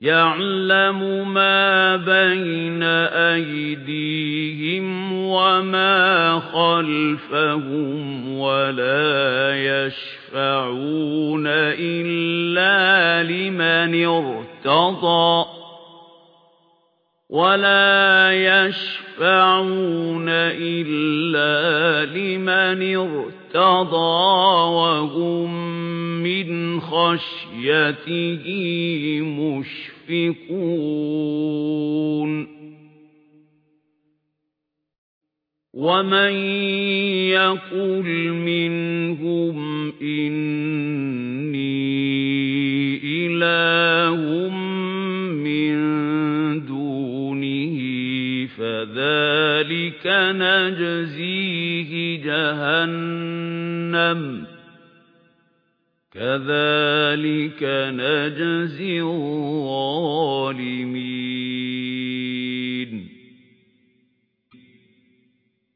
يَعْلَمُ مَا بَيْنَ أَيْدِيهِمْ وَمَا خَلْفَهُمْ وَلَا يَشْفَعُونَ إِلَّا لِمَنِ ارْتَضَى وَلَا يَشْفَعُونَ إِلَّا لِمَنِ ارْتَضَى وَهُمْ مِنْ خَشْيَتِهِ مُشْفِقُونَ. وَمَن يَقُلْ مِنْهُمْ إِنِّي إِلَٰهٌ فذلك نجزيه جهنم كذلك نجزي الظالمين.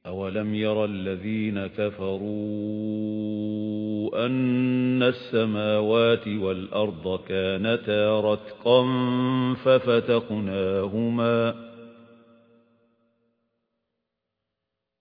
أولم ير الذين كفروا أن السماوات والأرض كانتا رتقا ففتقناهما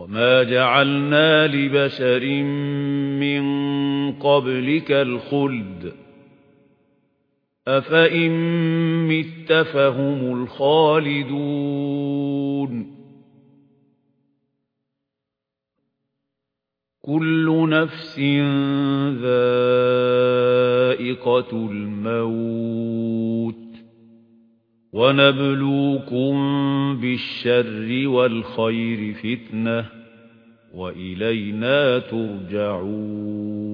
وَمَا جَعَلْنَا لِبَشَرٍ مِّن قَبْلِكَ الْخُلْدَ أَفَإِن مِّتَّ فَهُمُ الْخَالِدُونَ كُلُّ نَفْسٍ ذَائِقَةُ الْمَوْتِ وَنَبْلُوكُم بِالشَّرِّ وَالْخَيْرِ فِتْنَةً وَإِلَيْنَا تُرْجَعُونَ